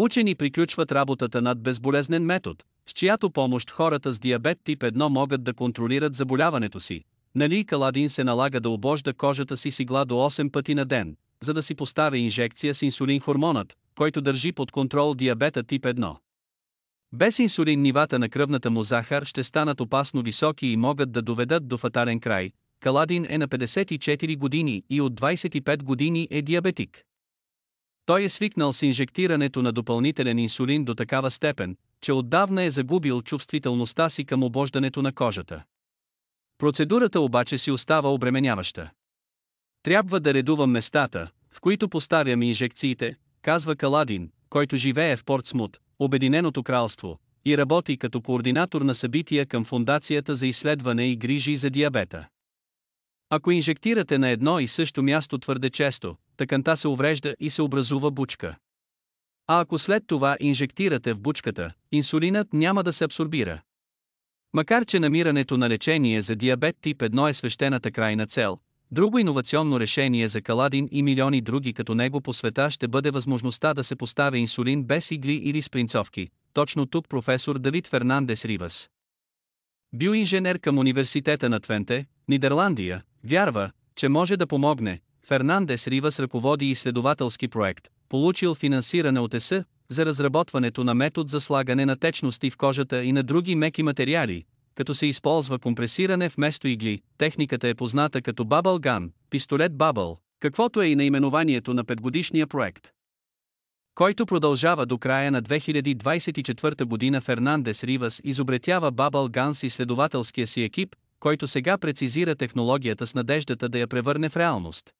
Учени приключват работата над безболезнен метод, с чиято помощ хората с диабет тип 1 могат да контролират заболяването си. Нали Каладин се налага да обожда кожата си с игла до 8 пъти на ден, за да си поставя инжекция с инсулин хормонът, който държи под контрол диабета тип 1. Без инсулин нивата на кръвната му захар ще станат опасно високи и могат да доведат до фатален край. Каладин е на 54 години и от 25 години е диабетик. Той е свикнал с инжектирането на допълнителен инсулин до такава степен, че отдавна е загубил чувствителността си към обождането на кожата. Процедурата обаче си остава обременяваща. Трябва да редувам местата, в които поставям инжекциите, казва Каладин, който живее в Портсмут, Обединеното кралство, и работи като координатор на събития към Фундацията за изследване и грижи за диабета. Ако инжектирате на едно и също място твърде често, тъканта се уврежда и се образува бучка. А ако след това инжектирате в бучката, инсулинът няма да се абсорбира. Макар че намирането на лечение за диабет тип 1 е свещената крайна цел, друго иновационно решение за Каладин и милиони други като него по света ще бъде възможността да се поставя инсулин без игли или спринцовки, точно тук професор Давид Фернандес Ривас. Биоинженер към университета на Твенте, Нидерландия, вярва, че може да помогне. Фернандес Ривас ръководи изследователски проект, получил финансиране от ЕС, за разработването на метод за слагане на течности в кожата и на други меки материали, като се използва компресиране вместо игли, техниката е позната като Bubble Gun, пистолет Bubble, каквото е и наименованието на петгодишния проект. Който продължава до края на 2024 година Фернандес Ривас изобретява Bubble Gun с изследователския си екип, който сега прецизира технологията с надеждата да я превърне в реалност.